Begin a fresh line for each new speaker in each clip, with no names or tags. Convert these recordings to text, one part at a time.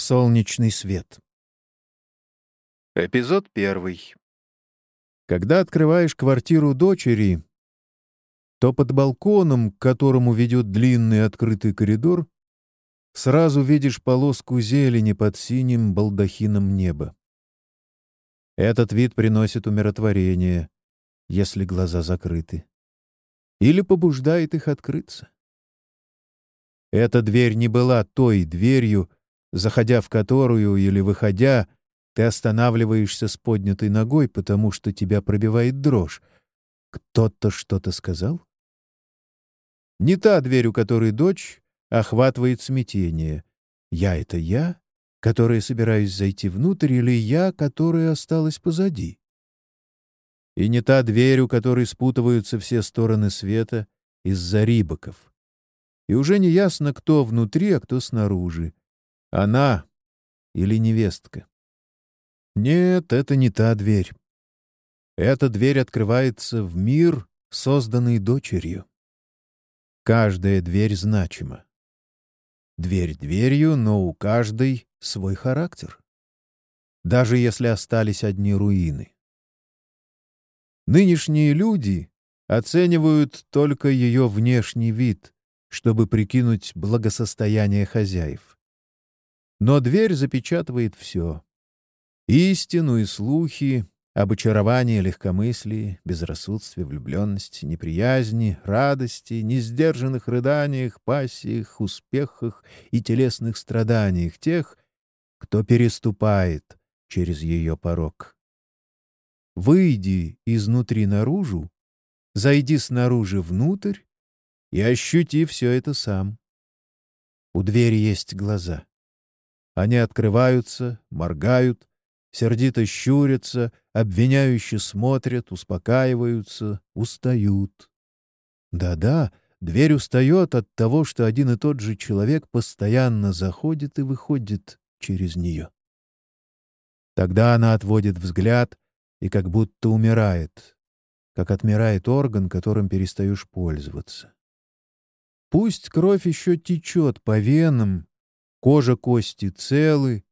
Солнечный свет. Эпизод первый. Когда открываешь квартиру дочери, то под балконом, к которому ведет длинный открытый коридор, сразу видишь полоску зелени под синим балдахином неба. Этот вид приносит умиротворение, если глаза закрыты, или побуждает их открыться. Эта дверь не была той дверью, заходя в которую или выходя, ты останавливаешься с поднятой ногой, потому что тебя пробивает дрожь. Кто-то что-то сказал? Не та дверь, у которой дочь охватывает смятение. Я — это я, которая собираюсь зайти внутрь, или я, которая осталась позади? И не та дверь, у которой спутываются все стороны света из-за рибоков. И уже не ясно, кто внутри, а кто снаружи. Она или невестка. Нет, это не та дверь. Эта дверь открывается в мир, созданный дочерью. Каждая дверь значима. Дверь дверью, но у каждой свой характер. Даже если остались одни руины. Нынешние люди оценивают только ее внешний вид, чтобы прикинуть благосостояние хозяев. Но дверь запечатывает все. Истину и слухи, об очаровании, легкомыслии, безрассудстве, влюбленности, неприязни, радости, несдержанных рыданиях, пассиях, успехах и телесных страданиях тех, кто переступает через ее порог. Выйди изнутри наружу, зайди снаружи внутрь и ощути все это сам. У двери есть глаза. Они открываются, моргают, сердито щурятся, обвиняюще смотрят, успокаиваются, устают. Да-да, дверь устает от того, что один и тот же человек постоянно заходит и выходит через нее. Тогда она отводит взгляд и как будто умирает, как отмирает орган, которым перестаешь пользоваться. Пусть кровь еще течет по венам, Кожа, кости целы,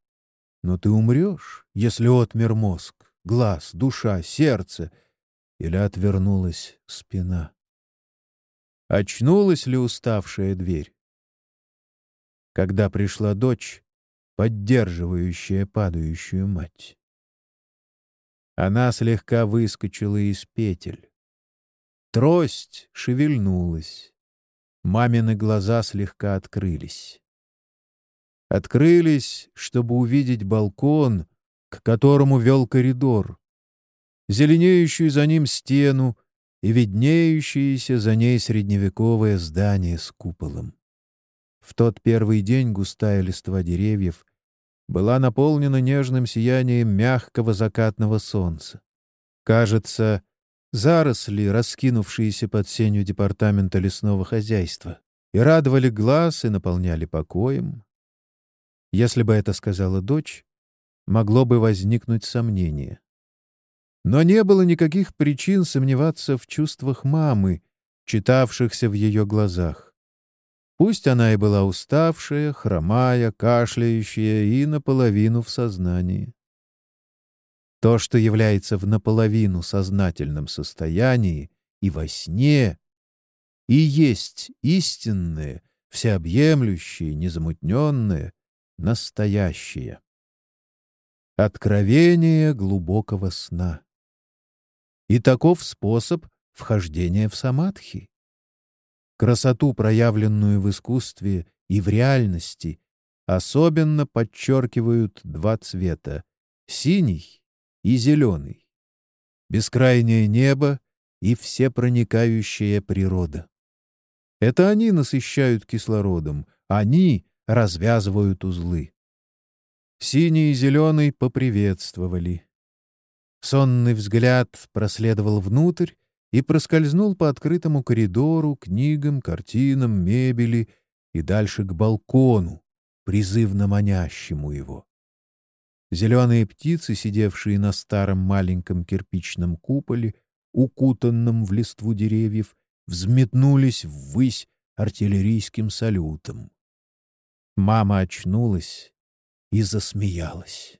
но ты умрешь, если отмер мозг, глаз, душа, сердце или отвернулась спина. Очнулась ли уставшая дверь? Когда пришла дочь, поддерживающая падающую мать. Она слегка выскочила из петель. Трость шевельнулась. Мамины глаза слегка открылись открылись, чтобы увидеть балкон, к которому вел коридор, зеленеющую за ним стену и виднеющееся за ней средневековое здание с куполом. В тот первый день густая листва деревьев была наполнена нежным сиянием мягкого закатного солнца. Кажется, заросли, раскинувшиеся под сенью департамента лесного хозяйства, и радовали глаз, и наполняли покоем, если бы это сказала дочь, могло бы возникнуть сомнение. Но не было никаких причин сомневаться в чувствах мамы, читавшихся в ее глазах. Пусть она и была уставшая, хромая, кашляющая и наполовину в сознании. То, что является в наполовину сознательном состоянии и во сне, и есть истинное, всеобъемлющее, незамутненное, настоящее. Откровение глубокого сна. И таков способ вхождения в самадхи. Красоту, проявленную в искусстве и в реальности, особенно подчеркивают два цвета — синий и зеленый, бескрайнее небо и всепроникающая природа. Это они насыщают кислородом, они развязывают узлы. Синий и зеленый поприветствовали. Сонный взгляд проследовал внутрь и проскользнул по открытому коридору, книгам, картинам, мебели и дальше к балкону, призывно манящему его. Зеленые птицы, сидевшие на старом маленьком кирпичном куполе, укутанном в листву деревьев, взметнулись ввысь артиллерийским салютом. Мама очнулась и засмеялась.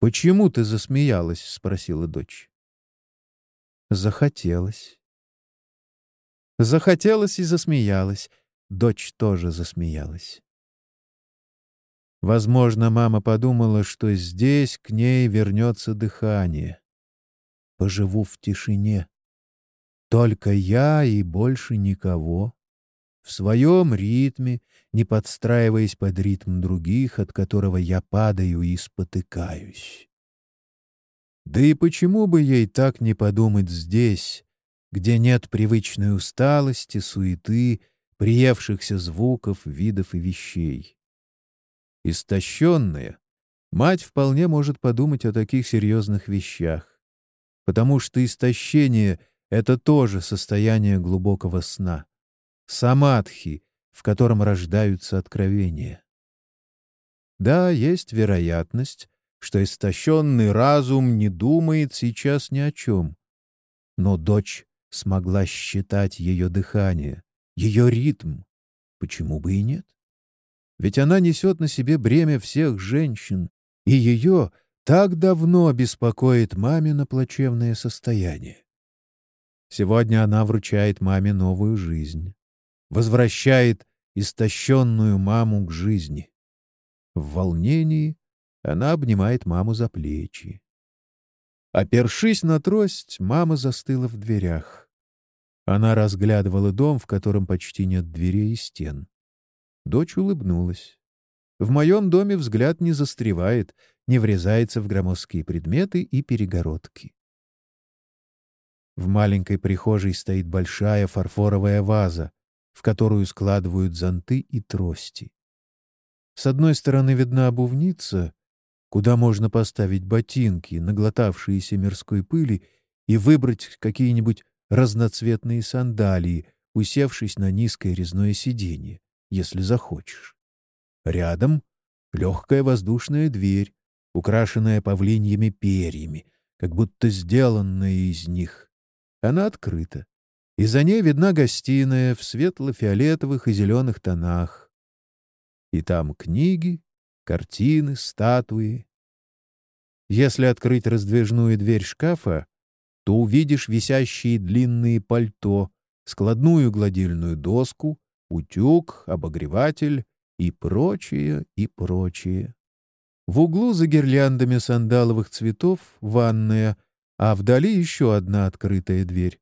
«Почему ты засмеялась?» — спросила дочь. «Захотелось». Захотелось и засмеялась. Дочь тоже засмеялась. Возможно, мама подумала, что здесь к ней вернется дыхание. Поживу в тишине. Только я и больше никого. В своем ритме, не подстраиваясь под ритм других, от которого я падаю и спотыкаюсь. Да и почему бы ей так не подумать здесь, где нет привычной усталости, суеты, приевшихся звуков, видов и вещей? Истощенная, мать вполне может подумать о таких серьезных вещах, потому что истощение — это тоже состояние глубокого сна, самадхи, в котором рождаются откровения. Да, есть вероятность, что истощенный разум не думает сейчас ни о чем. Но дочь смогла считать ее дыхание, ее ритм. Почему бы и нет? Ведь она несет на себе бремя всех женщин, и ее так давно беспокоит мамино плачевное состояние. Сегодня она вручает маме новую жизнь, возвращает истощенную маму к жизни. В волнении она обнимает маму за плечи. Опершись на трость, мама застыла в дверях. Она разглядывала дом, в котором почти нет дверей и стен. Дочь улыбнулась. В моем доме взгляд не застревает, не врезается в громоздкие предметы и перегородки. В маленькой прихожей стоит большая фарфоровая ваза, в которую складывают зонты и трости. С одной стороны видна обувница, куда можно поставить ботинки, наглотавшиеся мирской пыли, и выбрать какие-нибудь разноцветные сандалии, усевшись на низкое резное сиденье, если захочешь. Рядом легкая воздушная дверь, украшенная павлиньими перьями, как будто сделанная из них. Она открыта, и за ней видна гостиная в светло-фиолетовых и зеленых тонах. И там книги, картины, статуи. Если открыть раздвижную дверь шкафа, то увидишь висящие длинные пальто, складную гладильную доску, утюг, обогреватель и прочее, и прочее. В углу за гирляндами сандаловых цветов ванная, а вдали еще одна открытая дверь.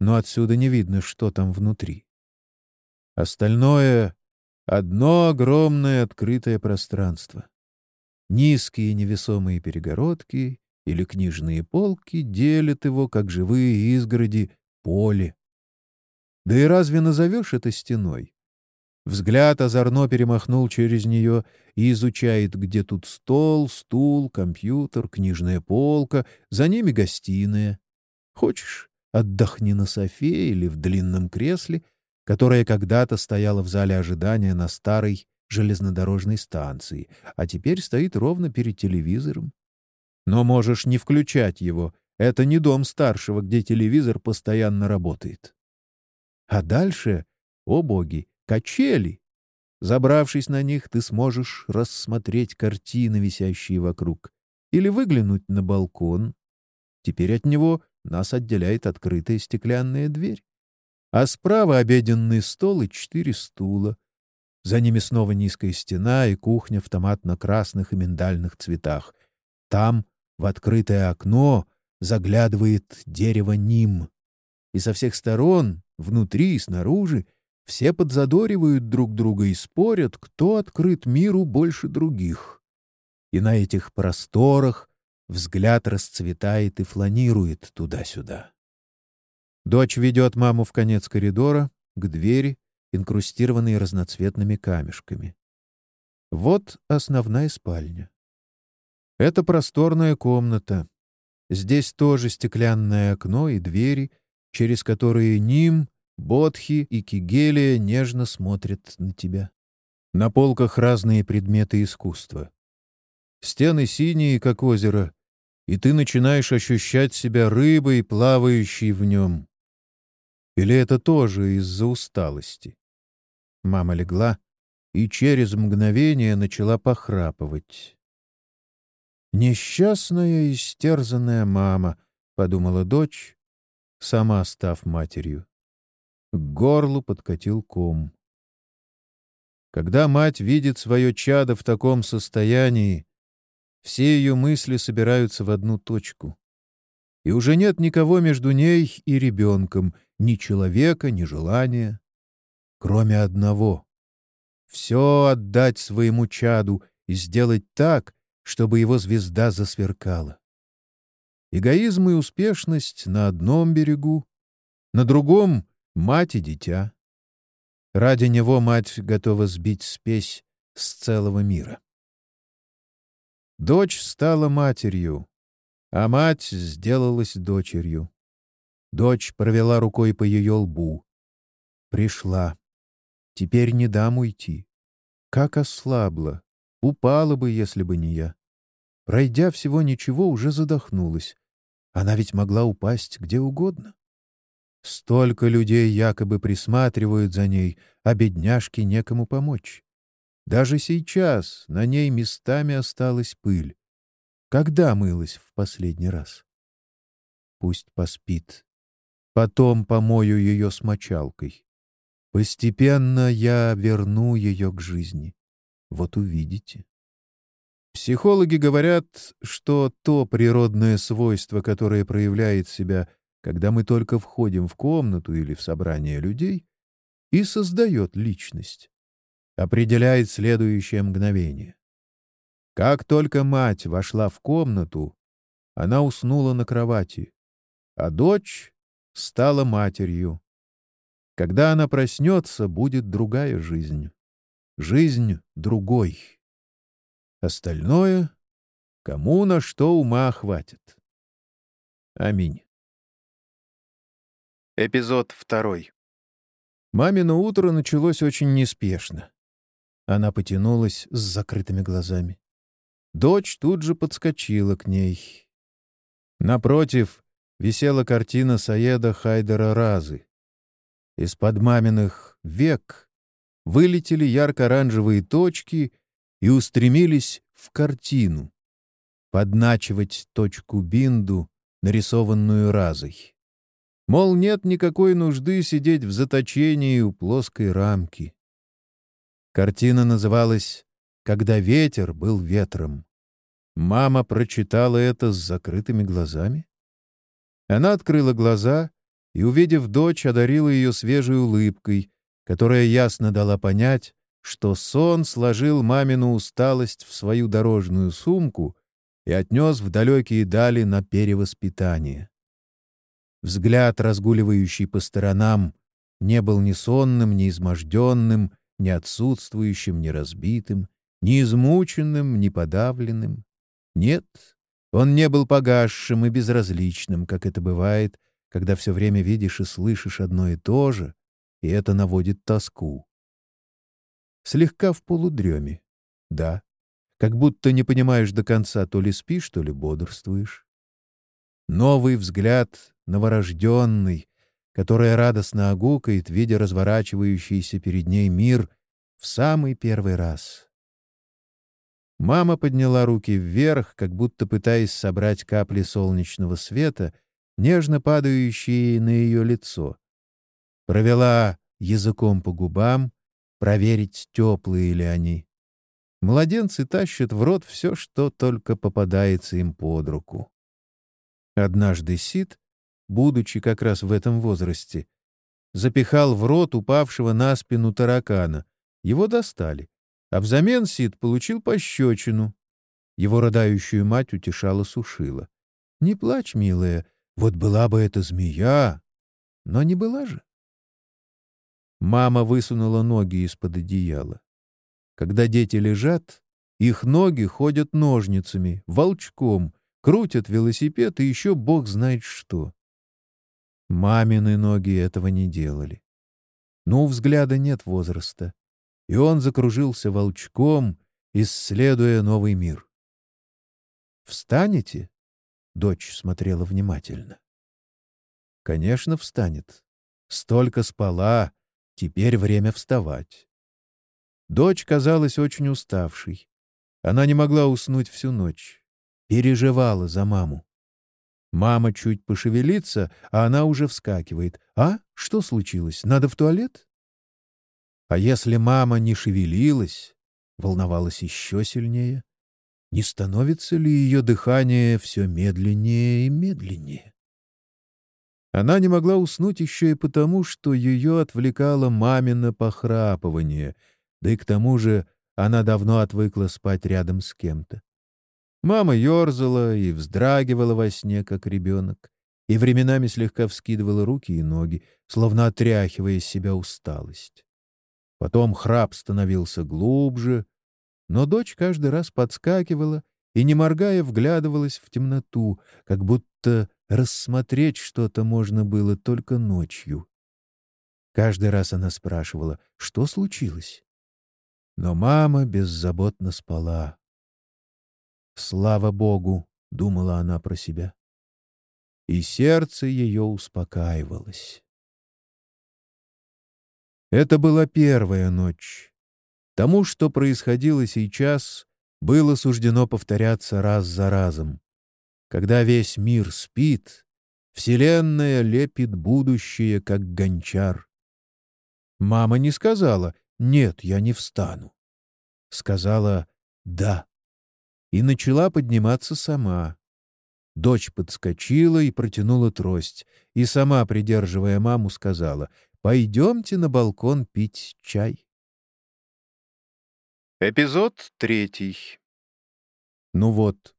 Но отсюда не видно, что там внутри. Остальное Одно огромное открытое пространство. Низкие невесомые перегородки или книжные полки делят его, как живые изгороди, поле. Да и разве назовешь это стеной? Взгляд озорно перемахнул через нее и изучает, где тут стол, стул, компьютер, книжная полка, за ними гостиная. Хочешь, отдохни на софе или в длинном кресле — которая когда-то стояла в зале ожидания на старой железнодорожной станции, а теперь стоит ровно перед телевизором. Но можешь не включать его. Это не дом старшего, где телевизор постоянно работает. А дальше, о боги, качели. Забравшись на них, ты сможешь рассмотреть картины, висящие вокруг, или выглянуть на балкон. Теперь от него нас отделяет открытая стеклянная дверь а справа обеденный стол и четыре стула. За ними снова низкая стена и кухня в томатно-красных и миндальных цветах. Там, в открытое окно, заглядывает дерево ним. И со всех сторон, внутри и снаружи, все подзадоривают друг друга и спорят, кто открыт миру больше других. И на этих просторах взгляд расцветает и фланирует туда-сюда. Дочь ведет маму в конец коридора, к двери, инкрустированной разноцветными камешками. Вот основная спальня. Это просторная комната. Здесь тоже стеклянное окно и двери, через которые Ним, Бодхи и Кигелия нежно смотрят на тебя. На полках разные предметы искусства. Стены синие, как озеро, и ты начинаешь ощущать себя рыбой, плавающей в нем. Или это тоже из-за усталости? Мама легла, и через мгновение начала похрапывать. «Несчастная истерзанная мама», — подумала дочь, сама став матерью. К горлу подкатил ком. Когда мать видит свое чадо в таком состоянии, все ее мысли собираются в одну точку. И уже нет никого между ней и ребенком, ни человека, ни желания, кроме одного — все отдать своему чаду и сделать так, чтобы его звезда засверкала. Эгоизм и успешность на одном берегу, на другом — мать и дитя. Ради него мать готова сбить спесь с целого мира. Дочь стала матерью, а мать сделалась дочерью. Дочь провела рукой по ее лбу. Пришла. Теперь не дам уйти. Как ослабла. Упала бы, если бы не я. Пройдя всего ничего, уже задохнулась. Она ведь могла упасть где угодно. Столько людей якобы присматривают за ней, а бедняжке некому помочь. Даже сейчас на ней местами осталась пыль. Когда мылась в последний раз? Пусть поспит. Потом помою ее с мочалкой. Постепенно я верну ее к жизни. Вот увидите. Психологи говорят, что то природное свойство, которое проявляет себя, когда мы только входим в комнату или в собрание людей, и создает личность, определяет следующее мгновение. Как только мать вошла в комнату, она уснула на кровати, а дочь стала матерью. Когда она проснется, будет другая жизнь. Жизнь другой. Остальное — кому на что ума хватит. Аминь. Эпизод второй. Мамино утро началось очень неспешно. Она потянулась с закрытыми глазами. Дочь тут же подскочила к ней. Напротив висела картина Саеда Хайдера Разы. Из-под маминых век вылетели ярко-оранжевые точки — и устремились в картину, подначивать точку бинду, нарисованную разой. Мол, нет никакой нужды сидеть в заточении у плоской рамки. Картина называлась «Когда ветер был ветром». Мама прочитала это с закрытыми глазами. Она открыла глаза и, увидев дочь, одарила ее свежей улыбкой, которая ясно дала понять, что сон сложил мамину усталость в свою дорожную сумку и отнес в далекие дали на перевоспитание. Взгляд, разгуливающий по сторонам, не был ни сонным, ни изможденным, ни отсутствующим, ни разбитым, ни измученным, ни подавленным. Нет, он не был погасшим и безразличным, как это бывает, когда все время видишь и слышишь одно и то же, и это наводит тоску слегка в полудреме. Да, как будто не понимаешь до конца, то ли спишь, то ли бодрствуешь. Новый взгляд, новорожденный, которая радостно огукает, видя разворачивающийся перед ней мир в самый первый раз. Мама подняла руки вверх, как будто пытаясь собрать капли солнечного света, нежно падающие на ее лицо. Провела языком по губам, проверить, теплые ли они. Младенцы тащат в рот все, что только попадается им под руку. Однажды Сид, будучи как раз в этом возрасте, запихал в рот упавшего на спину таракана. Его достали, а взамен Сид получил пощечину. Его рыдающую мать утешала-сушила. «Не плачь, милая, вот была бы эта змея!» Но не была же. Мама высунула ноги из-под одеяла. Когда дети лежат, их ноги ходят ножницами, волчком, крутят велосипед и еще бог знает что. Мамины ноги этого не делали. Но у взгляда нет возраста, и он закружился волчком, исследуя новый мир. «Встанете?» — дочь смотрела внимательно. «Конечно, встанет. Столько спала, Теперь время вставать. Дочь казалась очень уставшей. Она не могла уснуть всю ночь. Переживала за маму. Мама чуть пошевелится, а она уже вскакивает. «А? Что случилось? Надо в туалет?» А если мама не шевелилась, волновалась еще сильнее, не становится ли ее дыхание все медленнее и медленнее? Она не могла уснуть еще и потому, что ее отвлекало мамино похрапывание, да и к тому же она давно отвыкла спать рядом с кем-то. Мама ерзала и вздрагивала во сне, как ребенок, и временами слегка вскидывала руки и ноги, словно отряхивая из себя усталость. Потом храп становился глубже, но дочь каждый раз подскакивала и, не моргая, вглядывалась в темноту, как будто рассмотреть что-то можно было только ночью. Каждый раз она спрашивала, что случилось. Но мама беззаботно спала. «Слава Богу!» — думала она про себя. И сердце ее успокаивалось. Это была первая ночь. Тому, что происходило сейчас, было суждено повторяться раз за разом. Когда весь мир спит, Вселенная лепит будущее, как гончар. Мама не сказала «нет, я не встану». Сказала «да» и начала подниматься сама. Дочь подскочила и протянула трость, и сама, придерживая маму, сказала Пойдемте на балкон пить чай. Эпизод третий. Ну вот,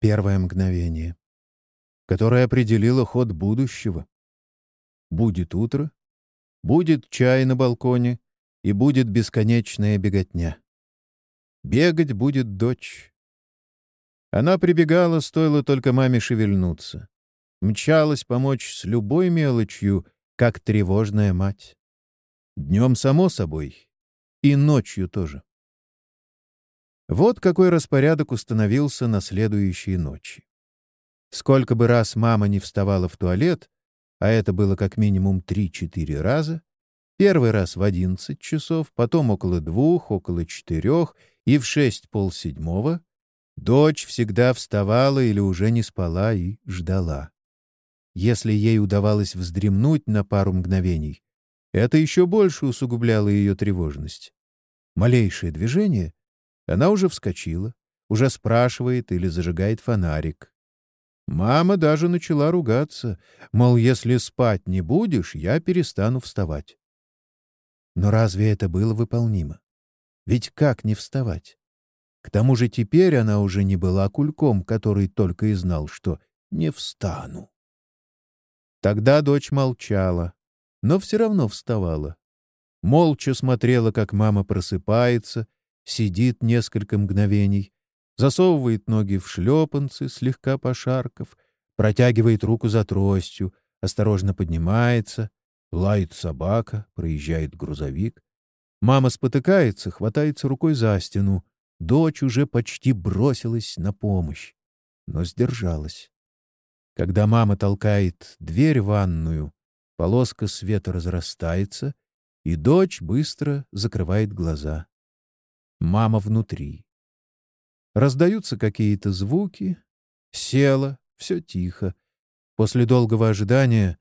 первое мгновение, которое определило ход будущего. Будет утро, будет чай на балконе и будет бесконечная беготня. Бегать будет дочь. Она прибегала, стоило только маме шевельнуться. Мчалась помочь с любой мелочью, как тревожная мать. Днем, само собой, и ночью тоже. Вот какой распорядок установился на следующие ночи. Сколько бы раз мама не вставала в туалет, а это было как минимум 3-4 раза, первый раз в 11 часов, потом около двух, около четырех и в шесть полседьмого, дочь всегда вставала или уже не спала и ждала. Если ей удавалось вздремнуть на пару мгновений, это еще больше усугубляло ее тревожность. Малейшее движение — она уже вскочила, уже спрашивает или зажигает фонарик. Мама даже начала ругаться, мол, если спать не будешь, я перестану вставать. Но разве это было выполнимо? Ведь как не вставать? К тому же теперь она уже не была кульком, который только и знал, что «не встану». Тогда дочь молчала, но все равно вставала. Молча смотрела, как мама просыпается, сидит несколько мгновений, засовывает ноги в шлепанцы, слегка пошарков, протягивает руку за тростью, осторожно поднимается, лает собака, проезжает грузовик. Мама спотыкается, хватается рукой за стену. Дочь уже почти бросилась на помощь, но сдержалась. Когда мама толкает дверь в ванную, полоска света разрастается, и дочь быстро закрывает глаза. Мама внутри. Раздаются какие-то звуки. Села, все тихо. После долгого ожидания,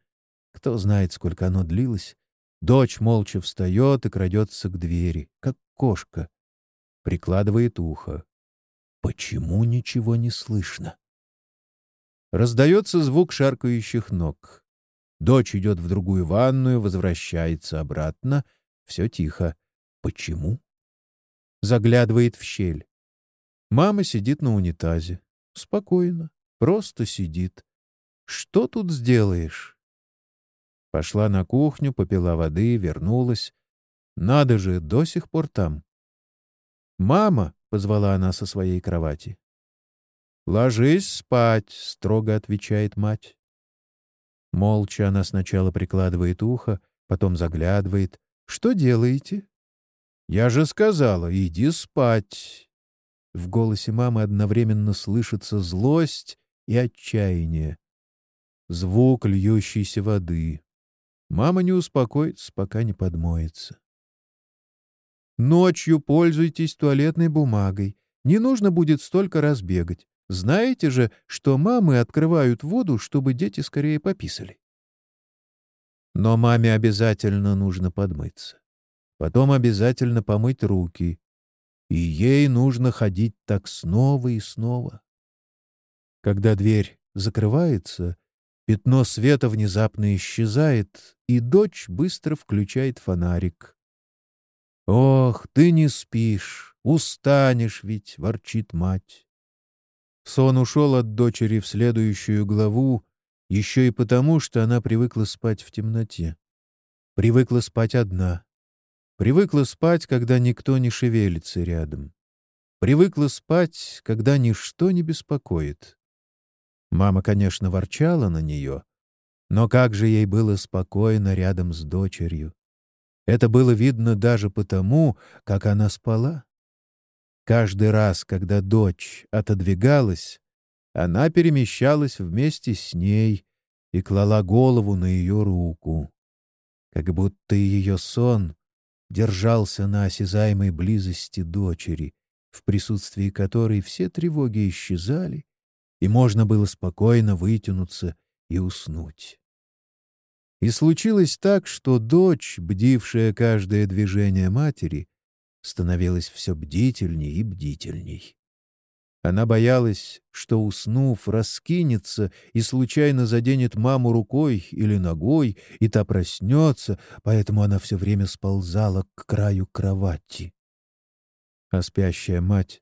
кто знает, сколько оно длилось, дочь молча встает и крадется к двери, как кошка. Прикладывает ухо. Почему ничего не слышно? Раздается звук шаркающих ног. Дочь идет в другую ванную, возвращается обратно. Все тихо. Почему? Заглядывает в щель. Мама сидит на унитазе. Спокойно. Просто сидит. Что тут сделаешь? Пошла на кухню, попила воды, вернулась. Надо же, до сих пор там. «Мама!» — позвала она со своей кровати. «Ложись спать», — строго отвечает мать. Молча она сначала прикладывает ухо, потом заглядывает. «Что делаете?» «Я же сказала, иди спать». В голосе мамы одновременно слышится злость и отчаяние. Звук льющейся воды. Мама не успокоится, пока не подмоется. Ночью пользуйтесь туалетной бумагой. Не нужно будет столько раз бегать. Знаете же, что мамы открывают воду, чтобы дети скорее пописали. Но маме обязательно нужно подмыться. Потом обязательно помыть руки. И ей нужно ходить так снова и снова. Когда дверь закрывается, пятно света внезапно исчезает, и дочь быстро включает фонарик. «Ох, ты не спишь, устанешь ведь», — ворчит мать. Сон ушел от дочери в следующую главу, еще и потому, что она привыкла спать в темноте. Привыкла спать одна. Привыкла спать, когда никто не шевелится рядом. Привыкла спать, когда ничто не беспокоит. Мама, конечно, ворчала на нее, но как же ей было спокойно рядом с дочерью. Это было видно даже потому, как она спала. Каждый раз, когда дочь отодвигалась, она перемещалась вместе с ней и клала голову на ее руку. Как будто ее сон держался на осязаемой близости дочери, в присутствии которой все тревоги исчезали, и можно было спокойно вытянуться и уснуть. И случилось так, что дочь, бдившая каждое движение матери, становилась все бдительней и бдительней. Она боялась, что, уснув, раскинется и случайно заденет маму рукой или ногой, и та проснется, поэтому она все время сползала к краю кровати. А спящая мать,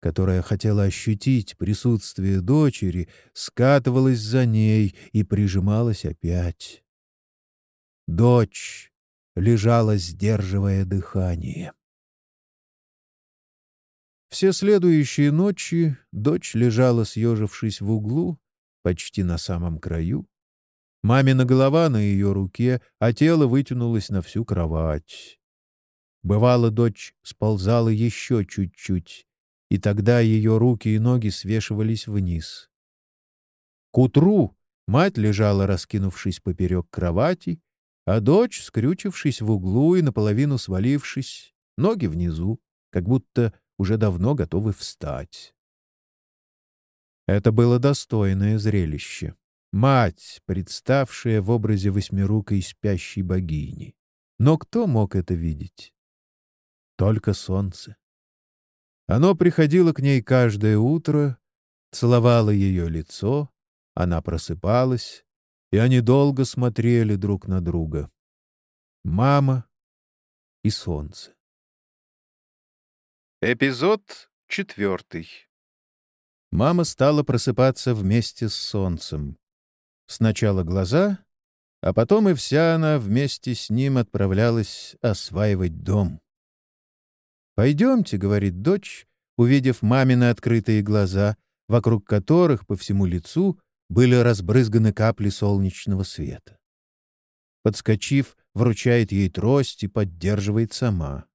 которая хотела ощутить присутствие дочери, скатывалась за ней и прижималась опять. Дочь лежала, сдерживая дыхание. Все следующие ночи дочь лежала, съежившись в углу, почти на самом краю. Мамина голова на ее руке, а тело вытянулось на всю кровать. Бывало, дочь сползала еще чуть-чуть, и тогда ее руки и ноги свешивались вниз. К утру мать лежала, раскинувшись поперек кровати, а дочь, скрючившись в углу и наполовину свалившись, ноги внизу, как будто уже давно готовы встать. Это было достойное зрелище. Мать, представшая в образе восьмирукой спящей богини. Но кто мог это видеть? Только солнце. Оно приходило к ней каждое утро, целовало ее лицо, она просыпалась, и они долго смотрели друг на друга. Мама и солнце. Эпизод четвертый. Мама стала просыпаться вместе с солнцем. Сначала глаза, а потом и вся она вместе с ним отправлялась осваивать дом. «Пойдемте», — говорит дочь, увидев мамины открытые глаза, вокруг которых по всему лицу были разбрызганы капли солнечного света. Подскочив, вручает ей трость и поддерживает сама.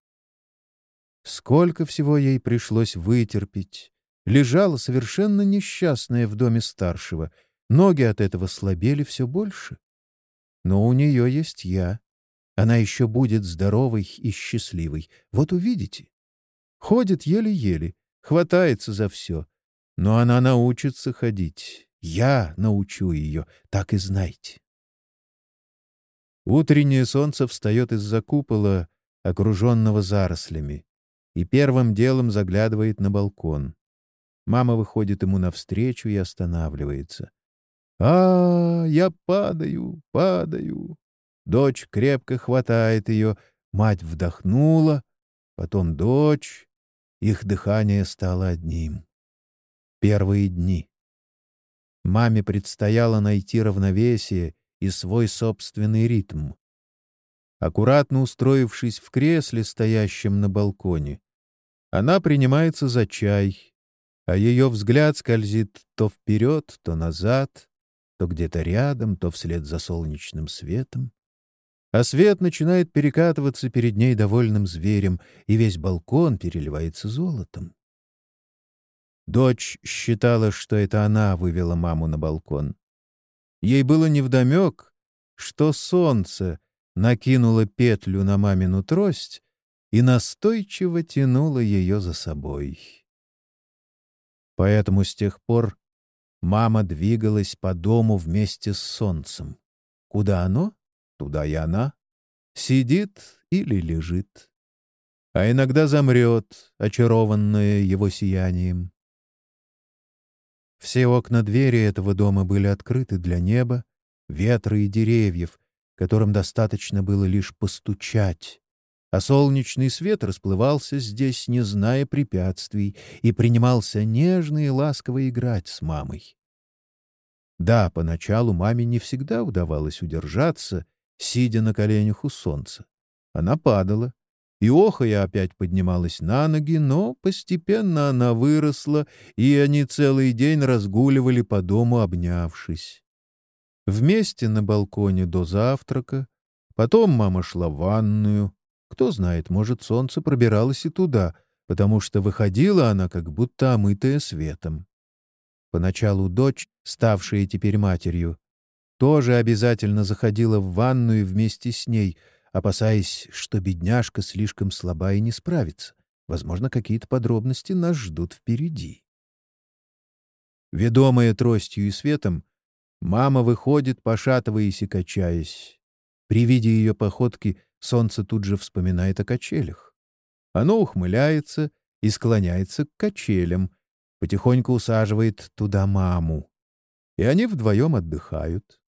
Сколько всего ей пришлось вытерпеть. Лежала совершенно несчастная в доме старшего. Ноги от этого слабели все больше. Но у нее есть я. Она еще будет здоровой и счастливой. Вот увидите. Ходит еле-еле, хватается за все. Но она научится ходить. Я научу ее, так и знайте. Утреннее солнце встает из-за купола, окруженного зарослями и первым делом заглядывает на балкон. Мама выходит ему навстречу и останавливается. «А, я падаю, падаю!» Дочь крепко хватает ее, мать вдохнула, потом дочь. Их дыхание стало одним. Первые дни. Маме предстояло найти равновесие и свой собственный ритм. Аккуратно устроившись в кресле, стоящем на балконе, она принимается за чай, а ее взгляд скользит то вперед, то назад, то где-то рядом, то вслед за солнечным светом. А свет начинает перекатываться перед ней довольным зверем, и весь балкон переливается золотом. Дочь считала, что это она вывела маму на балкон. Ей было невдомек, что солнце накинуло петлю на мамину трость и настойчиво тянула ее за собой. Поэтому с тех пор мама двигалась по дому вместе с солнцем. Куда оно, туда и она. Сидит или лежит. А иногда замрет, очарованная его сиянием. Все окна двери этого дома были открыты для неба, ветра и деревьев, которым достаточно было лишь постучать, а солнечный свет расплывался здесь, не зная препятствий, и принимался нежно и ласково играть с мамой. Да, поначалу маме не всегда удавалось удержаться, сидя на коленях у солнца. Она падала, и охая опять поднималась на ноги, но постепенно она выросла, и они целый день разгуливали по дому, обнявшись. Вместе на балконе до завтрака, потом мама шла в ванную, кто знает, может, солнце пробиралось и туда, потому что выходила она как будто омытая светом. Поначалу дочь, ставшая теперь матерью, тоже обязательно заходила в ванную вместе с ней, опасаясь, что бедняжка слишком слаба и не справится. Возможно, какие-то подробности нас ждут впереди. Ведомая тростью и светом, мама выходит, пошатываясь и качаясь. При виде ее походки Солнце тут же вспоминает о качелях. Оно ухмыляется и склоняется к качелям, потихоньку усаживает туда маму. И они вдвоем отдыхают.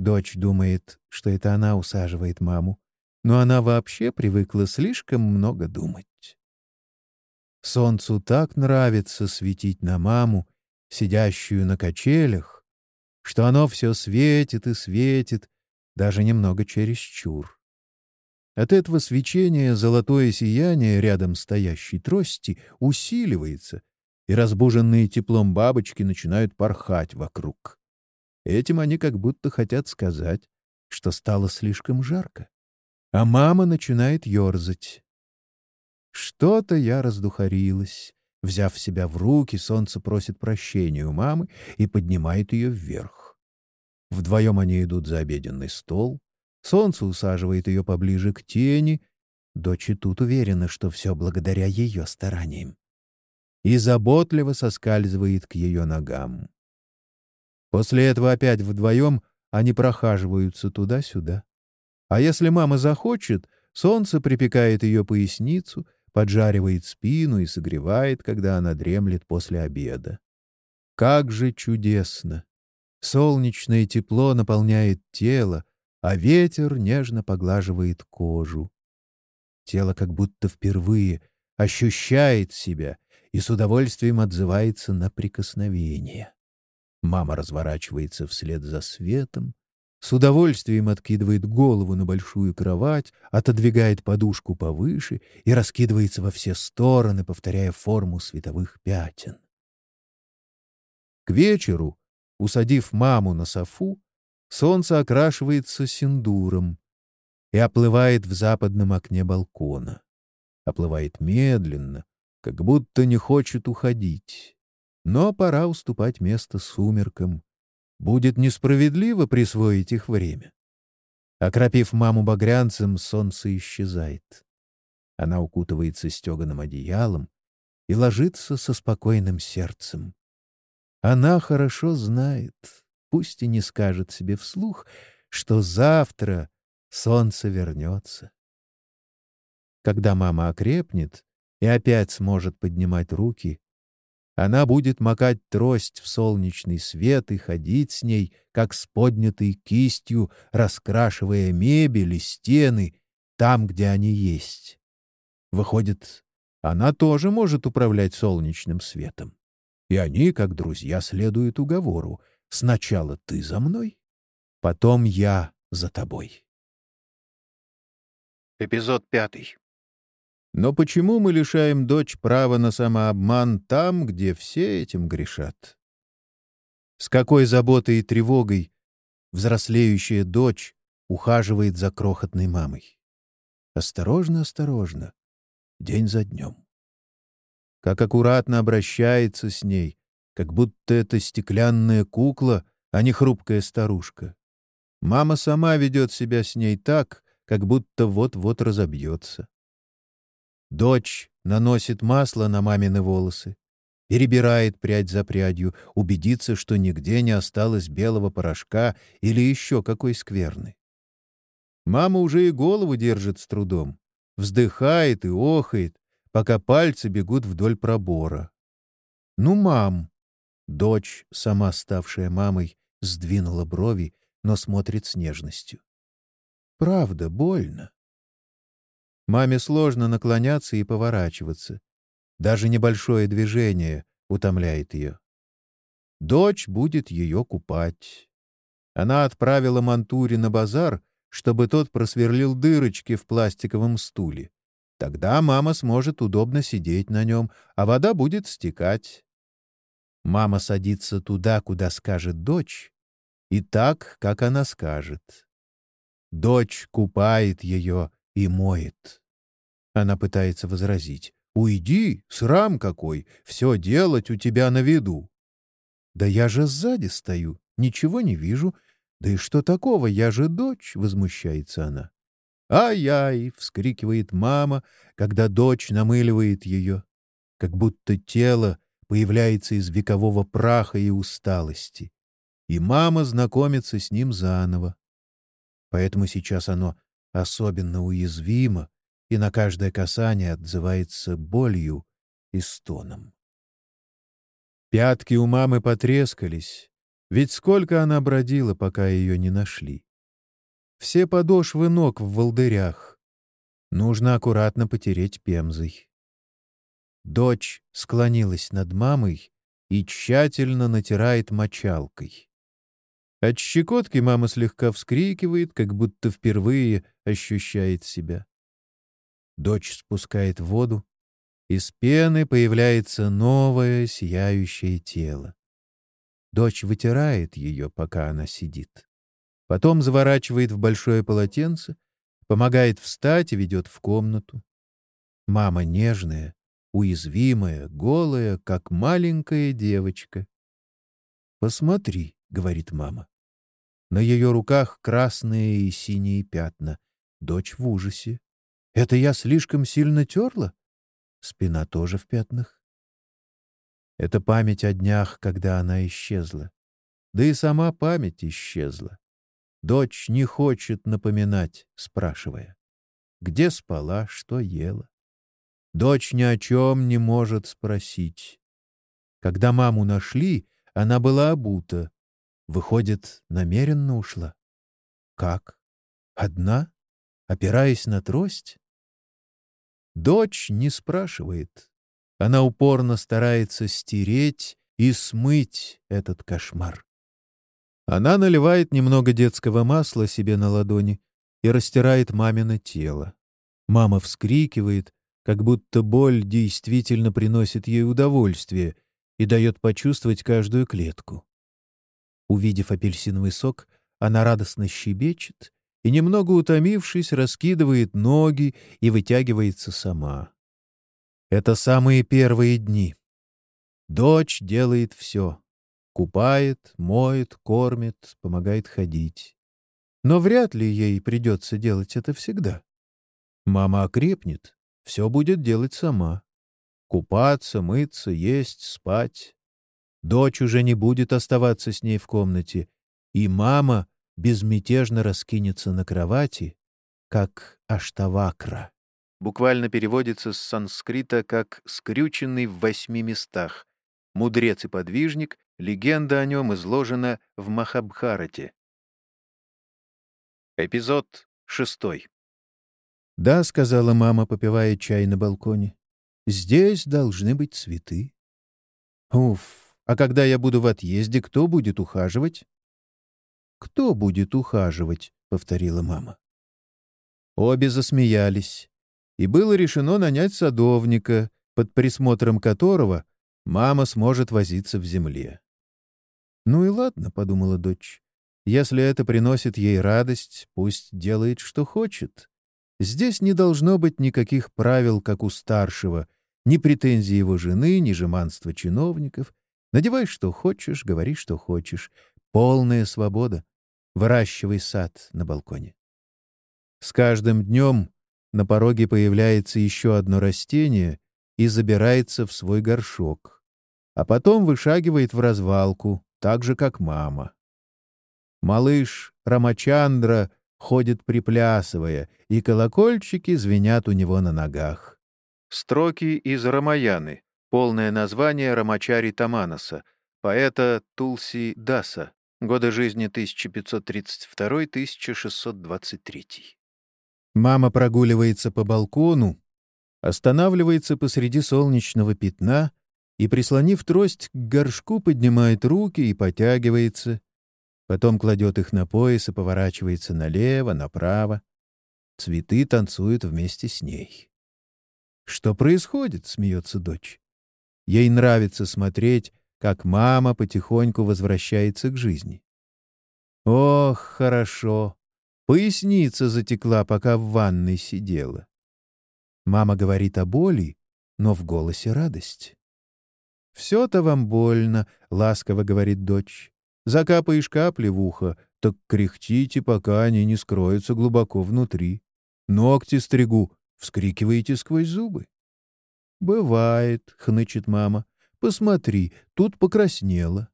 Дочь думает, что это она усаживает маму, но она вообще привыкла слишком много думать. Солнцу так нравится светить на маму, сидящую на качелях, что оно все светит и светит, даже немного чересчур. От этого свечения золотое сияние рядом стоящей трости усиливается, и разбуженные теплом бабочки начинают порхать вокруг. Этим они как будто хотят сказать, что стало слишком жарко. А мама начинает ерзать. Что-то я раздухарилась. Взяв себя в руки, солнце просит прощения у мамы и поднимает ее вверх. Вдвоем они идут за обеденный стол. Солнце усаживает ее поближе к тени. Дочь тут уверена, что все благодаря ее стараниям. И заботливо соскальзывает к ее ногам. После этого опять вдвоем они прохаживаются туда-сюда. А если мама захочет, солнце припекает ее поясницу, поджаривает спину и согревает, когда она дремлет после обеда. Как же чудесно! Солнечное тепло наполняет тело, а ветер нежно поглаживает кожу. Тело как будто впервые ощущает себя и с удовольствием отзывается на прикосновение. Мама разворачивается вслед за светом, с удовольствием откидывает голову на большую кровать, отодвигает подушку повыше и раскидывается во все стороны, повторяя форму световых пятен. К вечеру, усадив маму на софу, Солнце окрашивается синдуром и оплывает в западном окне балкона. Оплывает медленно, как будто не хочет уходить. Но пора уступать место сумеркам. Будет несправедливо присвоить их время. Окропив маму багрянцем, солнце исчезает. Она укутывается стеганым одеялом и ложится со спокойным сердцем. Она хорошо знает, пусть и не скажет себе вслух, что завтра солнце вернется. Когда мама окрепнет и опять сможет поднимать руки, она будет макать трость в солнечный свет и ходить с ней, как с поднятой кистью, раскрашивая мебель и стены там, где они есть. Выходит, она тоже может управлять солнечным светом. И они, как друзья, следуют уговору — Сначала ты за мной, потом я за тобой.
Эпизод пятый.
Но почему мы лишаем дочь права на самообман там, где все этим грешат? С какой заботой и тревогой взрослеющая дочь ухаживает за крохотной мамой? Осторожно, осторожно, день за днем. Как аккуратно обращается с ней, как будто это стеклянная кукла, а не хрупкая старушка. Мама сама ведет себя с ней так, как будто вот-вот разобьется. Дочь наносит масло на мамины волосы, перебирает прядь за прядью, убедится, что нигде не осталось белого порошка или еще какой скверны. Мама уже и голову держит с трудом, вздыхает и охает, пока пальцы бегут вдоль пробора. «Ну, мам!» Дочь, сама ставшая мамой, сдвинула брови, но смотрит с нежностью. «Правда, больно». Маме сложно наклоняться и поворачиваться. Даже небольшое движение утомляет ее. Дочь будет ее купать. Она отправила Мантури на базар, чтобы тот просверлил дырочки в пластиковом стуле. Тогда мама сможет удобно сидеть на нем, а вода будет стекать. Мама садится туда, куда скажет дочь, и так, как она скажет. Дочь купает ее и моет. Она пытается возразить. «Уйди, срам какой, все делать у тебя на виду». «Да я же сзади стою, ничего не вижу. Да и что такого, я же дочь», — возмущается она. «Ай-яй!» — вскрикивает мама, когда дочь намыливает ее, как будто тело появляется из векового праха и усталости, и мама знакомится с ним заново. Поэтому сейчас оно особенно уязвимо, и на каждое касание отзывается болью и стоном. Пятки у мамы потрескались, ведь сколько она бродила, пока ее не нашли. Все подошвы ног в волдырях. Нужно аккуратно потереть пемзой. Дочь склонилась над мамой и тщательно натирает мочалкой. От щекотки мама слегка вскрикивает, как будто впервые ощущает себя. Дочь спускает воду, из пены появляется новое сияющее тело. Дочь вытирает ее, пока она сидит. Потом заворачивает в большое полотенце, помогает встать и ведет в комнату. Мама нежная, уязвимая, голая, как маленькая девочка. «Посмотри», — говорит мама. На ее руках красные и синие пятна. Дочь в ужасе. «Это я слишком сильно терла?» Спина тоже в пятнах. Это память о днях, когда она исчезла. Да и сама память исчезла. Дочь не хочет напоминать, спрашивая. Где спала, что ела. Дочь ни о чем не может спросить. Когда маму нашли, она была обута. Выходит, намеренно ушла. Как? Одна? Опираясь на трость? Дочь не спрашивает. Она упорно старается стереть и смыть этот кошмар. Она наливает немного детского масла себе на ладони и растирает мамино тело. Мама вскрикивает, как будто боль действительно приносит ей удовольствие и дает почувствовать каждую клетку. Увидев апельсиновый сок, она радостно щебечет и, немного утомившись, раскидывает ноги и вытягивается сама. Это самые первые дни. Дочь делает все. Купает, моет, кормит, помогает ходить. Но вряд ли ей придется делать это всегда. Мама окрепнет, все будет делать сама. Купаться, мыться, есть, спать. Дочь уже не будет оставаться с ней в комнате, и мама безмятежно раскинется на кровати, как аштавакра. Буквально переводится с санскрита как «скрюченный в восьми местах», мудрец и подвижник, Легенда о нем изложена в Махабхарате. Эпизод шестой. «Да», — сказала мама, попивая чай на балконе, — «здесь должны быть цветы». «Уф, а когда я буду в отъезде, кто будет ухаживать?» «Кто будет ухаживать?» — повторила мама. Обе засмеялись, и было решено нанять садовника, под присмотром которого мама сможет возиться в земле. «Ну и ладно», — подумала дочь. «Если это приносит ей радость, пусть делает, что хочет. Здесь не должно быть никаких правил, как у старшего, ни претензий его жены, ни жеманства чиновников. Надевай, что хочешь, говори, что хочешь. Полная свобода. Выращивай сад на балконе». С каждым днем на пороге появляется еще одно растение и забирается в свой горшок, а потом вышагивает в развалку, так же, как мама. Малыш Рамачандра ходит приплясывая, и колокольчики звенят у него на ногах. Строки из Рамаяны, полное название Рамачари Таманаса, поэта Тулси Даса, годы жизни 1532-1623. Мама прогуливается по балкону, останавливается посреди солнечного пятна и, прислонив трость к горшку, поднимает руки и потягивается. Потом кладет их на пояс и поворачивается налево, направо. Цветы танцуют вместе с ней. «Что происходит?» — смеется дочь. Ей нравится смотреть, как мама потихоньку возвращается к жизни. Ох, хорошо. Поясница затекла, пока в ванной сидела. Мама говорит о боли, но в голосе радость. «Все-то вам больно», — ласково говорит дочь. «Закапаешь капли в ухо, так кряхтите, пока они не скроются глубоко внутри. Ногти стригу, вскрикиваете сквозь зубы». «Бывает», — хнычет мама. «Посмотри, тут покраснело».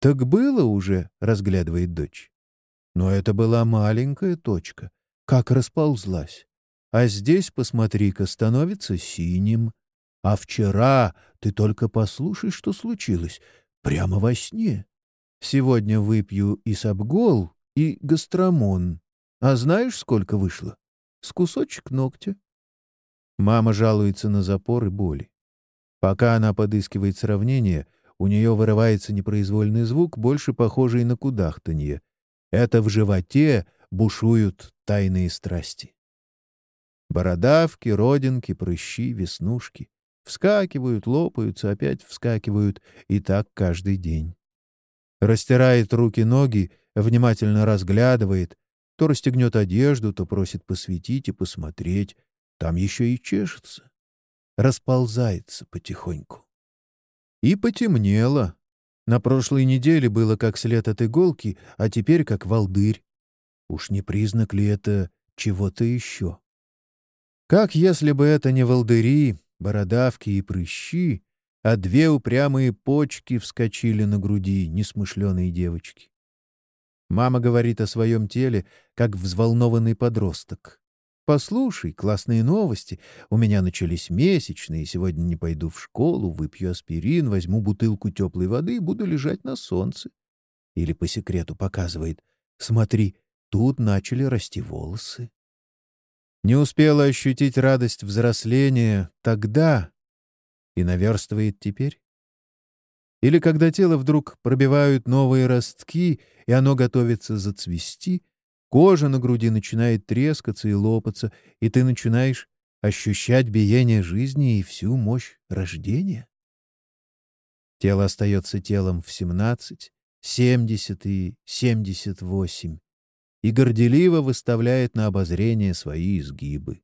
«Так было уже», — разглядывает дочь. «Но это была маленькая точка. Как расползлась. А здесь, посмотри-ка, становится синим. А вчера, ты только послушай, что случилось. Прямо во сне. Сегодня выпью и сабгол, и гастромон. А знаешь, сколько вышло? С кусочек ногтя. Мама жалуется на запор и боли. Пока она подыскивает сравнение, у нее вырывается непроизвольный звук, больше похожий на кудахтанье. Это в животе бушуют тайные страсти. Бородавки, родинки, прыщи, веснушки. Вскакивают, лопаются, опять вскакивают, и так каждый день. Растирает руки-ноги, внимательно разглядывает, то расстегнет одежду, то просит посветить и посмотреть. Там еще и чешется. Расползается потихоньку. И потемнело. На прошлой неделе было как след от иголки, а теперь как волдырь. Уж не признак ли это чего-то еще? Как если бы это не волдыри, бородавки и прыщи, а две упрямые почки вскочили на груди несмышленой девочки. Мама говорит о своем теле, как взволнованный подросток. «Послушай, классные новости. У меня начались месячные, сегодня не пойду в школу, выпью аспирин, возьму бутылку теплой воды и буду лежать на солнце». Или по секрету показывает «Смотри, тут начали расти волосы». Не успела ощутить радость взросления тогда и наверстывает теперь? Или когда тело вдруг пробивают новые ростки, и оно готовится зацвести, кожа на груди начинает трескаться и лопаться, и ты начинаешь ощущать биение жизни и всю мощь рождения? Тело остается телом в 17, 70 и 78 и горделиво выставляет на обозрение свои изгибы.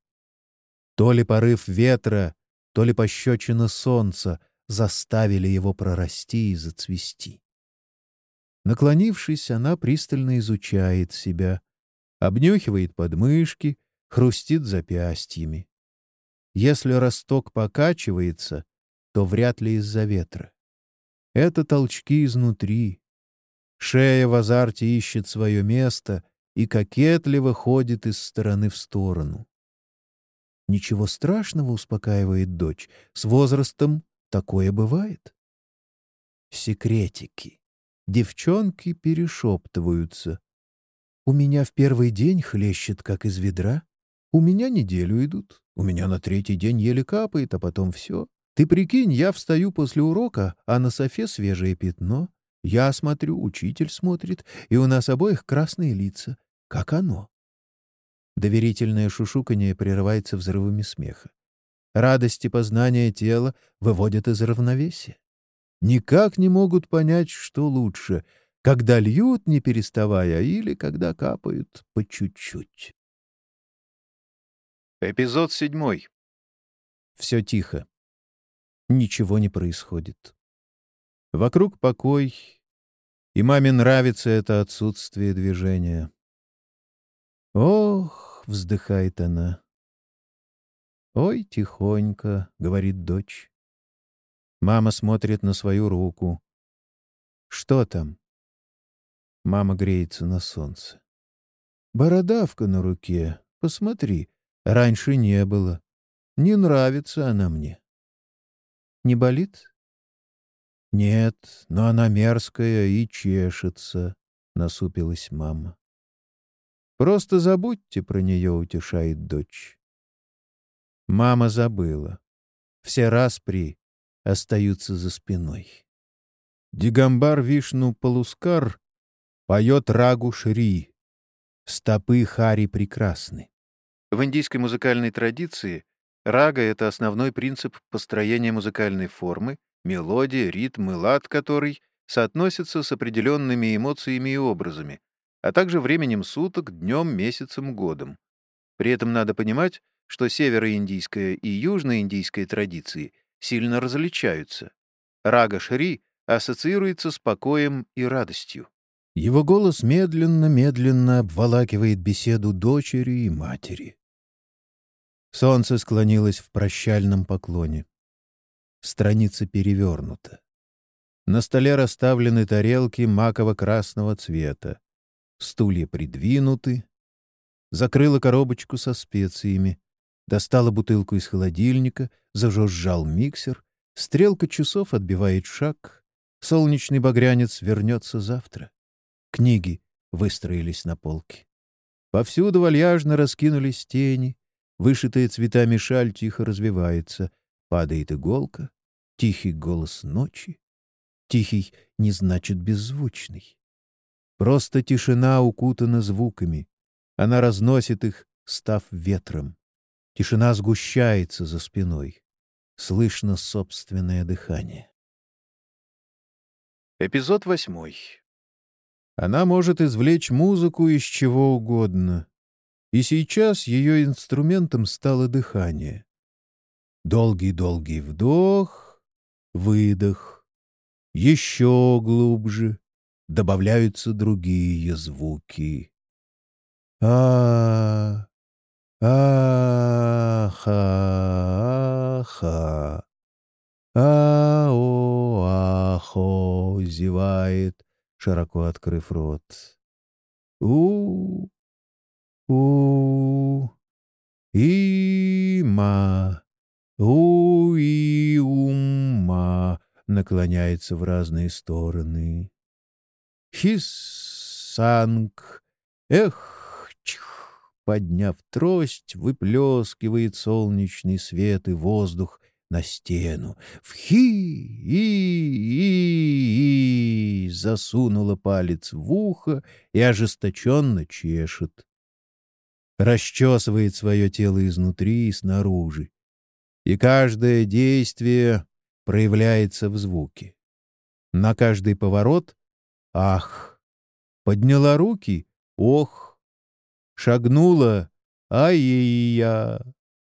То ли порыв ветра, то ли пощечина солнца заставили его прорасти и зацвести. Наклонившись, она пристально изучает себя, обнюхивает подмышки, хрустит запястьями. Если росток покачивается, то вряд ли из-за ветра. Это толчки изнутри. Шея в азарте ищет свое место, и кокетливо ходит из стороны в сторону. Ничего страшного, успокаивает дочь, с возрастом такое бывает. Секретики. Девчонки перешептываются. У меня в первый день хлещет, как из ведра. У меня неделю идут. У меня на третий день еле капает, а потом все. Ты прикинь, я встаю после урока, а на софе свежее пятно. Я смотрю, учитель смотрит, и у нас обоих красные лица. Как оно? Доверительное шушуканье прерывается взрывами смеха. Радость и познание тела выводят из равновесия. Никак не могут понять, что лучше, когда льют, не переставая, или когда капают по чуть-чуть. Эпизод седьмой. Все тихо. Ничего не происходит. Вокруг покой, и маме нравится это отсутствие движения. «Ох!» — вздыхает она. «Ой, тихонько», — говорит дочь. Мама смотрит на свою руку. «Что там?» Мама греется на солнце. «Бородавка на руке. Посмотри. Раньше не было. Не нравится она мне». «Не болит?» «Нет, но она мерзкая и чешется», — насупилась мама. «Просто забудьте про нее», — утешает дочь. Мама забыла. Все распри остаются за спиной. Дигамбар Вишну Полускар поет рагу Шри. Стопы Хари прекрасны. В индийской музыкальной традиции рага — это основной принцип построения музыкальной формы, мелодия, ритм и лад которой соотносятся с определенными эмоциями и образами, а также временем суток, днем, месяцем, годом. При этом надо понимать, что североиндийская и южноиндийская традиции сильно различаются. Рага Шри ассоциируется с покоем и радостью. Его голос медленно-медленно обволакивает беседу дочери и матери. Солнце склонилось в прощальном поклоне. Страница перевернута. На столе расставлены тарелки маково-красного цвета. Стулья придвинуты. Закрыла коробочку со специями. Достала бутылку из холодильника, зажужжал миксер. Стрелка часов отбивает шаг. Солнечный багрянец вернется завтра. Книги выстроились на полке. Повсюду вальяжно раскинулись тени. Вышитая цветами шаль тихо развивается — Падает иголка, тихий голос ночи. Тихий не значит беззвучный. Просто тишина укутана звуками. Она разносит их, став ветром. Тишина сгущается за спиной. Слышно собственное дыхание. Эпизод восьмой. Она может извлечь музыку из чего угодно. И сейчас ее инструментом стало дыхание. Долгий-долгий вдох, выдох. Еще глубже добавляются другие звуки. А, аха, ао, ахо, зевает, широко открыв рот. У, у, има. Уиума наклоняется в разные стороны. Хиссанг, эх, чих, подняв трость, выплескивает солнечный свет и воздух на стену. В хи и и засунула палец в ухо и ожесточенно чешет. Расчесывает свое тело изнутри и снаружи и каждое действие проявляется в звуке. На каждый поворот — ах, подняла руки — ох, шагнула — ай-я,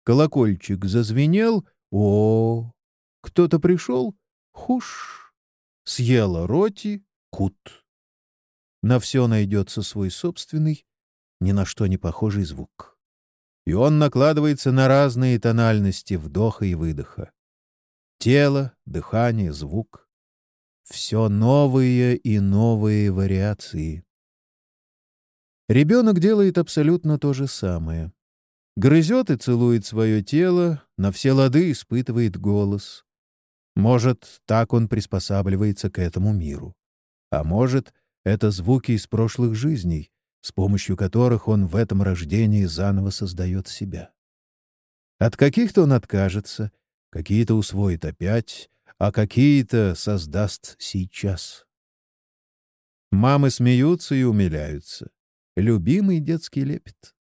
колокольчик зазвенел — о, кто-то пришел — хуш, съела роти — кут. На все найдется свой собственный, ни на что не похожий звук и он накладывается на разные тональности вдоха и выдоха. Тело, дыхание, звук. Все новые и новые вариации. Ребенок делает абсолютно то же самое. Грызет и целует свое тело, на все лады испытывает голос. Может, так он приспосабливается к этому миру. А может, это звуки из прошлых жизней, с помощью которых он в этом рождении заново создает себя. От каких-то он откажется, какие-то усвоит опять, а какие-то создаст сейчас. Мамы смеются и умиляются. Любимый детский лепет.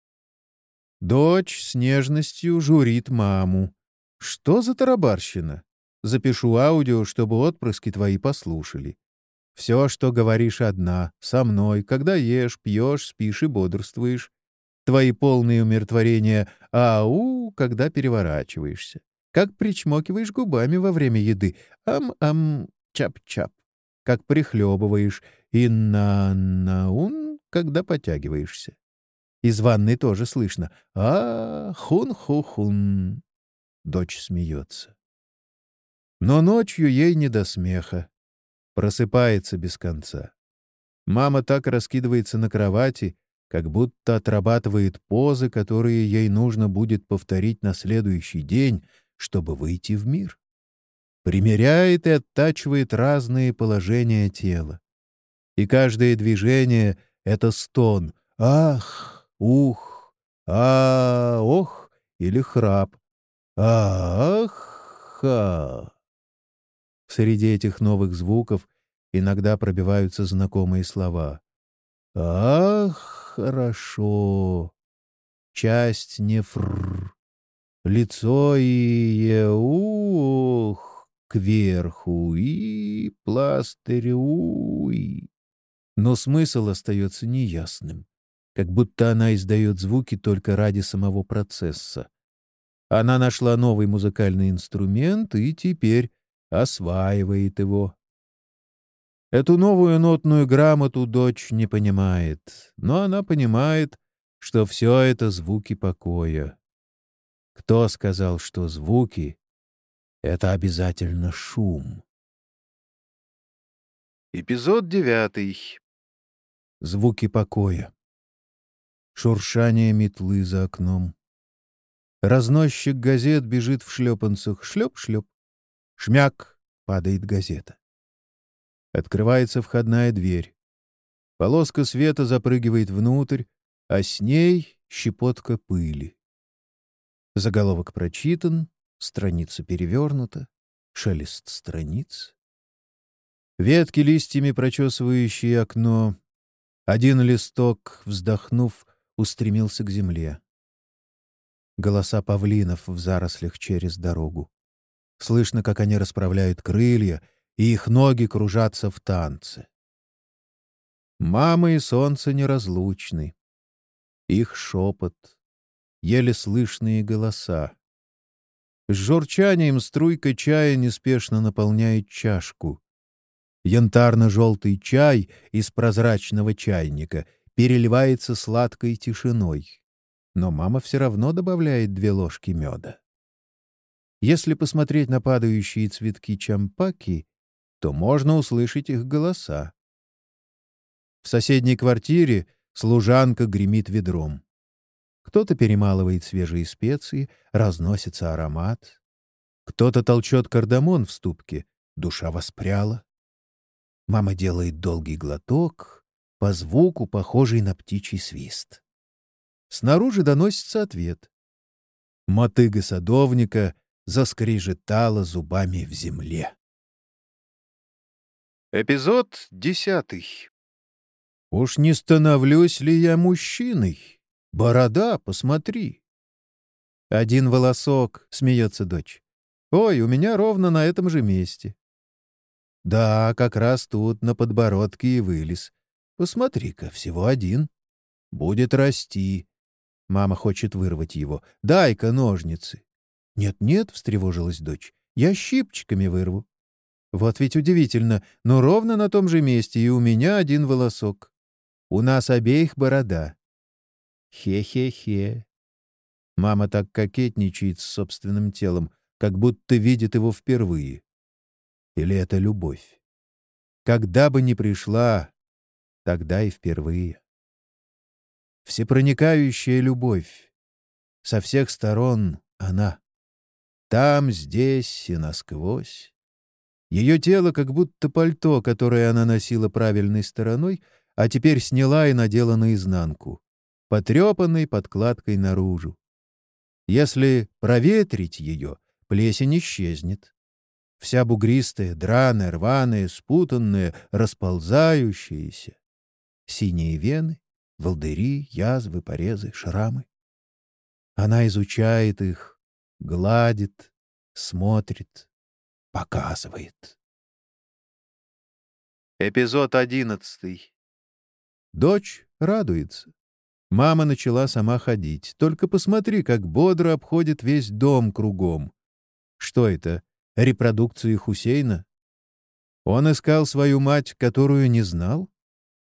Дочь с нежностью журит маму. «Что за тарабарщина? Запишу аудио, чтобы отпрыски твои послушали. Все, что говоришь одна, со мной, когда ешь, пьешь, спишь и бодрствуешь. Твои полные умиротворения «ау», когда переворачиваешься. Как причмокиваешь губами во время еды «ам-ам», «чап-чап». Как прихлебываешь «инна-наун», когда потягиваешься. Из ванной тоже слышно «а-хун-ху-хун». Дочь смеется. Но ночью ей не до смеха. Просыпается без конца. Мама так раскидывается на кровати, как будто отрабатывает позы, которые ей нужно будет повторить на следующий день, чтобы выйти в мир. Примеряет и оттачивает разные положения тела. И каждое движение — это стон «ах», «ух», «а», «ох» или храп «ах-ха». Среди этих новых звуков иногда пробиваются знакомые слова. «Ах, хорошо! Часть не фр, лицо и ух, кверху и пластырь уй». Но смысл остается неясным, как будто она издает звуки только ради самого процесса. Она нашла новый музыкальный инструмент и теперь осваивает его. Эту новую нотную грамоту дочь не понимает, но она понимает, что все это звуки покоя. Кто сказал, что звуки — это обязательно шум? Эпизод девятый. Звуки покоя. Шуршание метлы за окном. Разносчик газет бежит в шлепанцах. Шлеп-шлеп. Шмяк! Падает газета. Открывается входная дверь. Полоска света запрыгивает внутрь, а с ней щепотка пыли. Заголовок прочитан, страница перевернута, шелест страниц. Ветки листьями прочесывающие окно. Один листок, вздохнув, устремился к земле. Голоса павлинов в зарослях через дорогу. Слышно, как они расправляют крылья, и их ноги кружатся в танце. Мама и солнце неразлучны. Их шепот, еле слышные голоса. С журчанием струйка чая неспешно наполняет чашку. Янтарно-желтый чай из прозрачного чайника переливается сладкой тишиной. Но мама все равно добавляет две ложки меда. Если посмотреть на падающие цветки чампаки, то можно услышать их голоса. В соседней квартире служанка гремит ведром. Кто-то перемалывает свежие специи, разносится аромат. Кто-то толчет кардамон в ступке, душа воспряла. Мама делает долгий глоток, по звуку похожий на птичий свист. Снаружи доносится ответ. Мотыга садовника заскрежетала зубами в земле. Эпизод десятый. «Уж не становлюсь ли я мужчиной? Борода, посмотри!» «Один волосок», — смеется дочь. «Ой, у меня ровно на этом же месте». «Да, как раз тут, на подбородке и вылез. Посмотри-ка, всего один. Будет расти». Мама хочет вырвать его. «Дай-ка ножницы». «Нет-нет», — встревожилась дочь, — «я щипчиками вырву». «Вот ведь удивительно, но ровно на том же месте, и у меня один волосок. У нас обеих борода». «Хе-хе-хе». Мама так кокетничает с собственным телом, как будто видит его впервые. Или это любовь? Когда бы ни пришла, тогда и впервые. Всепроникающая любовь. Со всех сторон она. Там, здесь и насквозь. Ее тело как будто пальто, которое она носила правильной стороной, а теперь сняла и надела наизнанку, потрепанной подкладкой наружу. Если проветрить ее, плесень исчезнет. Вся бугристая, драная, рваная, спутанная, расползающаяся. Синие вены, волдыри, язвы, порезы, шрамы. Она изучает их, гладит, смотрит, показывает. Эпизод одиннадцатый. Дочь радуется. Мама начала сама ходить. Только посмотри, как бодро обходит весь дом кругом. Что это? Репродукции Хусейна? Он искал свою мать, которую не знал,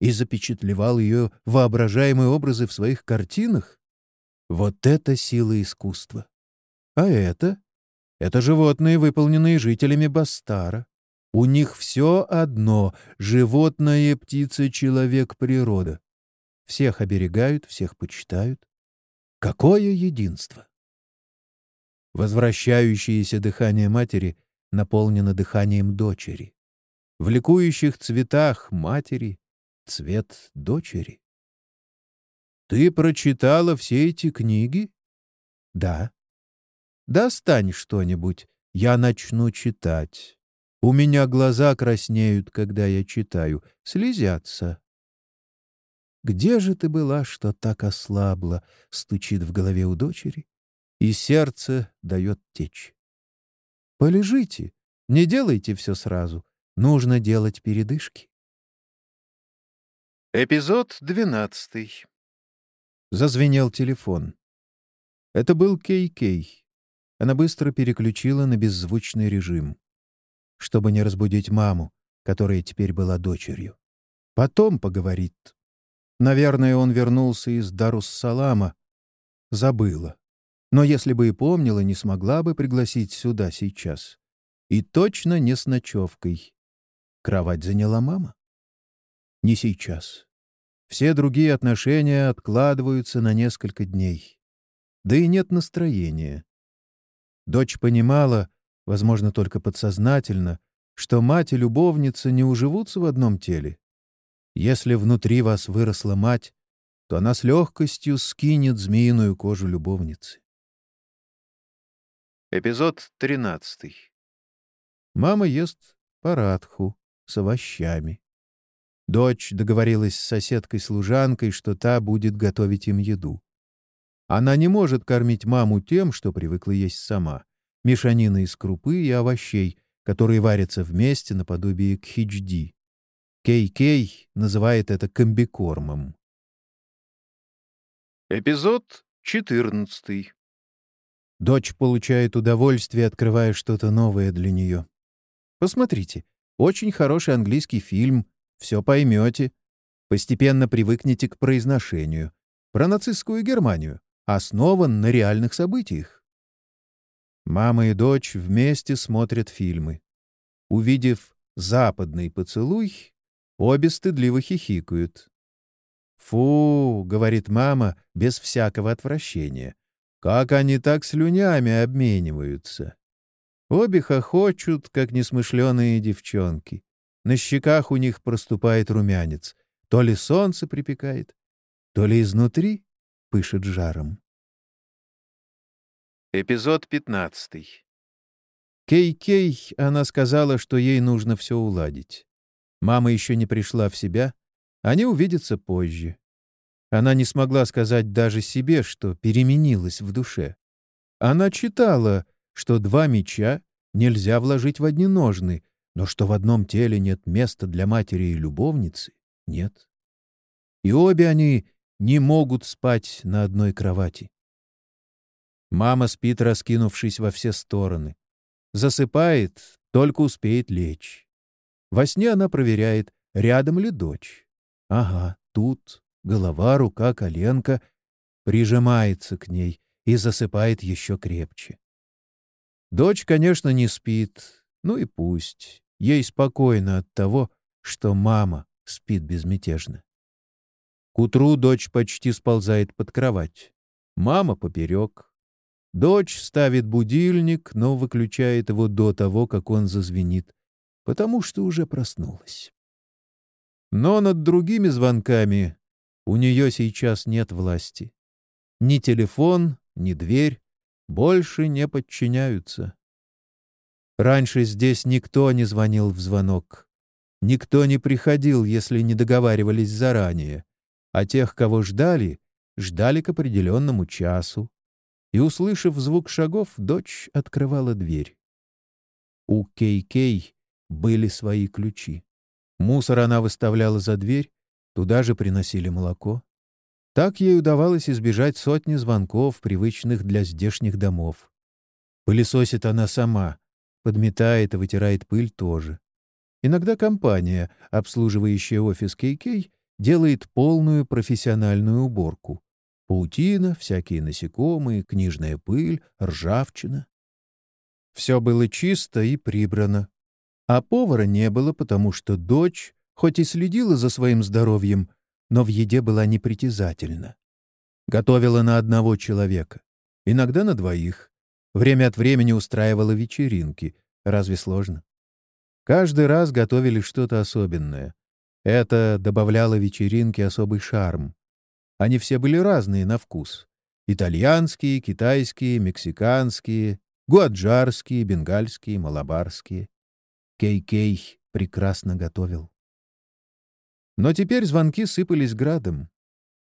и запечатлевал ее воображаемые образы в своих картинах? Вот это сила искусства! А это? Это животные, выполненные жителями Бастара. У них все одно — животное, птица, человек, природа. Всех оберегают, всех почитают. Какое единство! Возвращающееся дыхание матери наполнено дыханием дочери. В ликующих цветах матери цвет дочери. «Ты прочитала все эти книги?» «Да». «Достань что-нибудь, я начну читать. У меня глаза краснеют, когда я читаю, слезятся». «Где же ты была, что так ослабла?» — стучит в голове у дочери, и сердце дает течь. «Полежите, не делайте все сразу, нужно делать передышки». Эпизод двенадцатый. Зазвенел телефон. Это был Кей-Кей. Она быстро переключила на беззвучный режим, чтобы не разбудить маму, которая теперь была дочерью. Потом поговорит. Наверное, он вернулся из Дарус-Салама. Забыла. Но если бы и помнила, не смогла бы пригласить сюда сейчас. И точно не с ночевкой. Кровать заняла мама? Не сейчас. Все другие отношения откладываются на несколько дней. Да и нет настроения. Дочь понимала, возможно, только подсознательно, что мать и любовница не уживутся в одном теле. Если внутри вас выросла мать, то она с легкостью скинет змеиную кожу любовницы. Эпизод тринадцатый. Мама ест парадху с овощами. Дочь договорилась с соседкой-служанкой, что та будет готовить им еду. Она не может кормить маму тем, что привыкла есть сама. Мешанина из крупы и овощей, которые варятся вместе наподобие кхичди. Кей-Кей называет это комбикормом. Эпизод 14. Дочь получает удовольствие, открывая что-то новое для нее. Посмотрите, очень хороший английский фильм все поймете. Постепенно привыкнете к произношению. Про нацистскую Германию. Основан на реальных событиях. Мама и дочь вместе смотрят фильмы. Увидев «Западный поцелуй», обе стыдливо хихикают. «Фу», — говорит мама без всякого отвращения, — «как они так слюнями обмениваются». Обе хохочут, как несмышленые девчонки. На щеках у них проступает румянец. То ли солнце припекает, то ли изнутри пышет жаром. Эпизод пятнадцатый. Кей-Кей, она сказала, что ей нужно все уладить. Мама еще не пришла в себя, они увидятся позже. Она не смогла сказать даже себе, что переменилась в душе. Она читала, что два меча нельзя вложить в одни ножны, но что в одном теле нет места для матери и любовницы, нет. И обе они не могут спать на одной кровати. Мама спит, раскинувшись во все стороны. Засыпает, только успеет лечь. Во сне она проверяет, рядом ли дочь. Ага, тут голова, рука, коленка. Прижимается к ней и засыпает еще крепче. Дочь, конечно, не спит, ну и пусть. Ей спокойно от того, что мама спит безмятежно. К утру дочь почти сползает под кровать. Мама поперек. Дочь ставит будильник, но выключает его до того, как он зазвенит, потому что уже проснулась. Но над другими звонками у нее сейчас нет власти. Ни телефон, ни дверь больше не подчиняются. Раньше здесь никто не звонил в звонок. Никто не приходил, если не договаривались заранее. А тех, кого ждали, ждали к определенному часу. И, услышав звук шагов, дочь открывала дверь. У Кей-Кей были свои ключи. Мусор она выставляла за дверь, туда же приносили молоко. Так ей удавалось избежать сотни звонков, привычных для здешних домов. Пылесосит она сама, Подметает и вытирает пыль тоже. Иногда компания, обслуживающая офис KK, делает полную профессиональную уборку. Паутина, всякие насекомые, книжная пыль, ржавчина. Все было чисто и прибрано. А повара не было, потому что дочь, хоть и следила за своим здоровьем, но в еде была непритязательна. Готовила на одного человека, иногда на двоих. Время от времени устраивала вечеринки. Разве сложно? Каждый раз готовили что-то особенное. Это добавляло вечеринке особый шарм. Они все были разные на вкус. Итальянские, китайские, мексиканские, гуаджарские, бенгальские, малабарские. Кей-Кей прекрасно готовил. Но теперь звонки сыпались градом.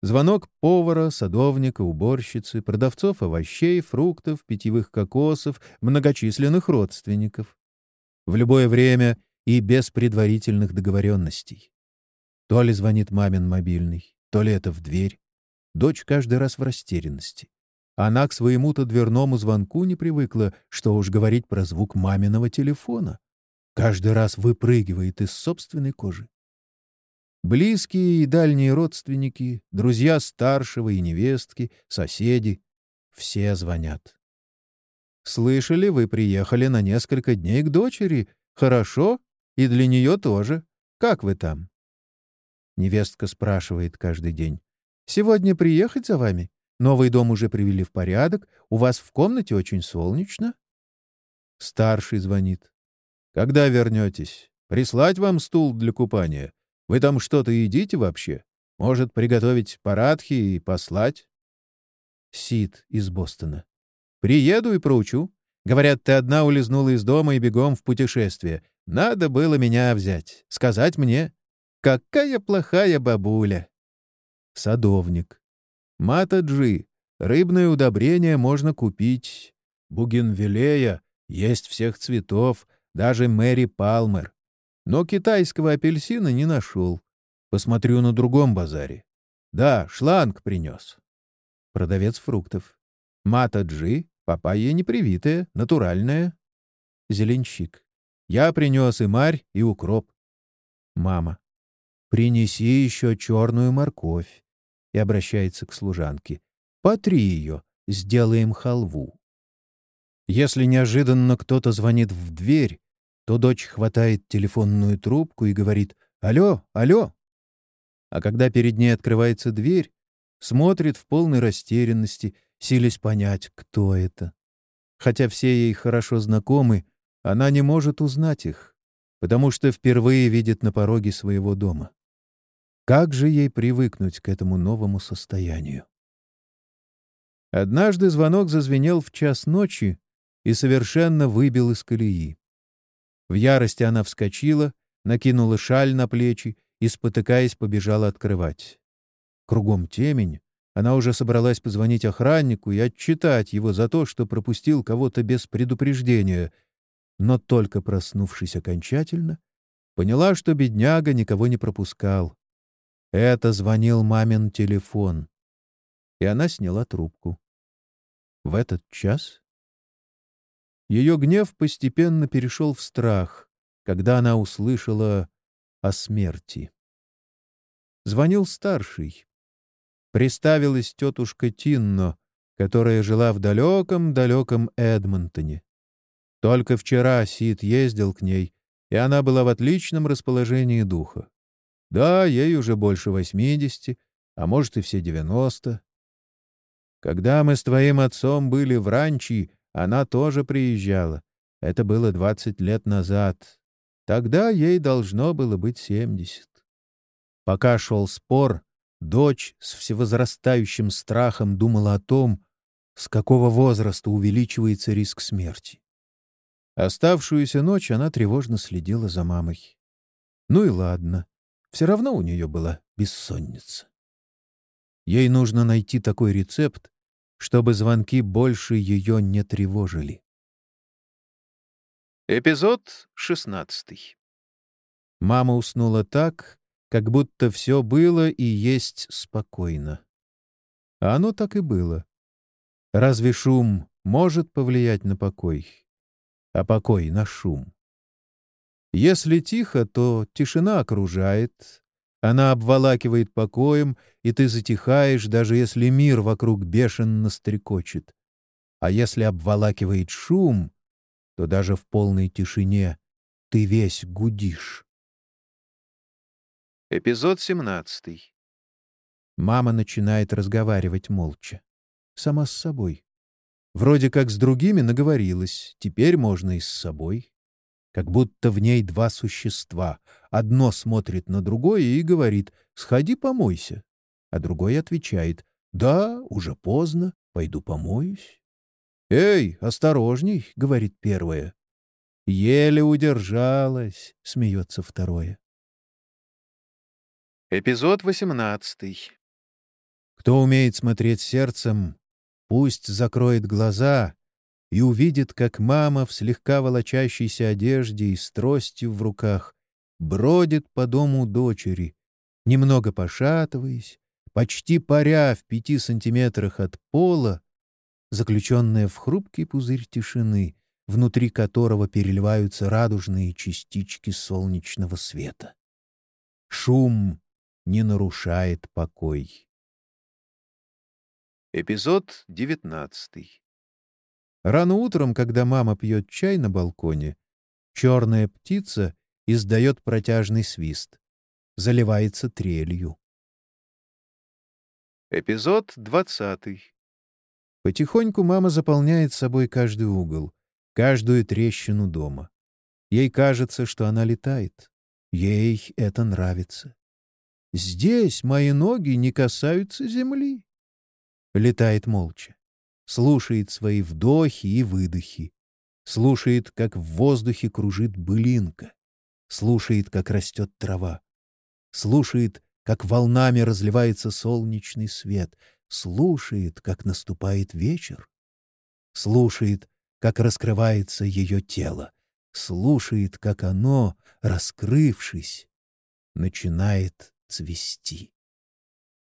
Звонок повара, садовника, уборщицы, продавцов овощей, фруктов, питьевых кокосов, многочисленных родственников. В любое время и без предварительных договоренностей. То ли звонит мамин мобильный, то ли это в дверь. Дочь каждый раз в растерянности. Она к своему-то дверному звонку не привыкла, что уж говорить про звук маминого телефона. Каждый раз выпрыгивает из собственной кожи. Близкие и дальние родственники, друзья старшего и невестки, соседи — все звонят. «Слышали, вы приехали на несколько дней к дочери? Хорошо? И для нее тоже. Как вы там?» Невестка спрашивает каждый день. «Сегодня приехать за вами? Новый дом уже привели в порядок, у вас в комнате очень солнечно?» Старший звонит. «Когда вернетесь? Прислать вам стул для купания? Вы там что-то едите вообще? Может, приготовить парадхи и послать?» Сид из Бостона. «Приеду и проучу. Говорят, ты одна улизнула из дома и бегом в путешествие. Надо было меня взять, сказать мне. Какая плохая бабуля!» Садовник. Матаджи. Рыбное удобрение можно купить. Бугенвилея. Есть всех цветов. Даже Мэри Палмер. Но китайского апельсина не нашел. Посмотрю на другом базаре. Да, шланг принес. Продавец фруктов. Матаджи, папайя непривитая, натуральная. Зеленщик. Я принес и марь, и укроп. Мама. Принеси еще черную морковь. И обращается к служанке. Потри ее, сделаем халву. Если неожиданно кто-то звонит в дверь, то дочь хватает телефонную трубку и говорит «Алло, алло!». А когда перед ней открывается дверь, смотрит в полной растерянности, силясь понять, кто это. Хотя все ей хорошо знакомы, она не может узнать их, потому что впервые видит на пороге своего дома. Как же ей привыкнуть к этому новому состоянию? Однажды звонок зазвенел в час ночи и совершенно выбил из колеи. В ярости она вскочила, накинула шаль на плечи и, спотыкаясь, побежала открывать. Кругом темень. Она уже собралась позвонить охраннику и отчитать его за то, что пропустил кого-то без предупреждения, но только проснувшись окончательно, поняла, что бедняга никого не пропускал. Это звонил мамин телефон. И она сняла трубку. В этот час ее гнев постепенно перешел в страх, когда она услышала о смерти. Звонил старший. Приставилась тетушка Тинно, которая жила в далеком-далеком Эдмонтоне. Только вчера Сид ездил к ней, и она была в отличном расположении духа. Да, ей уже больше восьмидесяти, а может и все девяносто. Когда мы с твоим отцом были в ранчи, она тоже приезжала. Это было двадцать лет назад. Тогда ей должно было быть семьдесят. Пока шел спор, дочь с всевозрастающим страхом думала о том, с какого возраста увеличивается риск смерти. Оставшуюся ночь она тревожно следила за мамой. Ну и ладно, все равно у нее была бессонница. Ей нужно найти такой рецепт, чтобы звонки больше ее не тревожили. Эпизод шестнадцатый. Мама уснула так, как будто все было и есть спокойно. А оно так и было. Разве шум может повлиять на покой, а покой — на шум? Если тихо, то тишина окружает, она обволакивает покоем, и ты затихаешь, даже если мир вокруг бешено стрекочет. А если обволакивает шум, то даже в полной тишине ты весь гудишь.
Эпизод 17.
Мама начинает разговаривать молча. Сама с собой. Вроде как с другими наговорилась, теперь можно и с собой. Как будто в ней два существа. Одно смотрит на другое и говорит «Сходи помойся», а другой отвечает «Да, уже поздно, пойду помоюсь». «Эй, осторожней», — говорит первое. «Еле удержалась», — смеется второе.
Эпизод 18.
Кто умеет смотреть сердцем, пусть закроет глаза и увидит, как мама в слегка волочащейся одежде и с тростью в руках бродит по дому дочери, немного пошатываясь, почти паря в пяти сантиметрах от пола, заключенная в хрупкий пузырь тишины, внутри которого переливаются радужные частички солнечного света. Шум не нарушает покой.
Эпизод 19.
Рано утром, когда мама пьет чай на балконе, черная птица издает протяжный свист, заливается трелью.
Эпизод 20.
Потихоньку мама заполняет собой каждый угол, каждую трещину дома. Ей кажется, что она летает. Ей это нравится. Здесь мои ноги не касаются земли. Летает молча. Слушает свои вдохи и выдохи. Слушает, как в воздухе кружит былинка. Слушает, как растет трава. Слушает, как волнами разливается солнечный свет. Слушает, как наступает вечер. Слушает, как раскрывается ее тело. Слушает, как оно, раскрывшись, начинает цвести.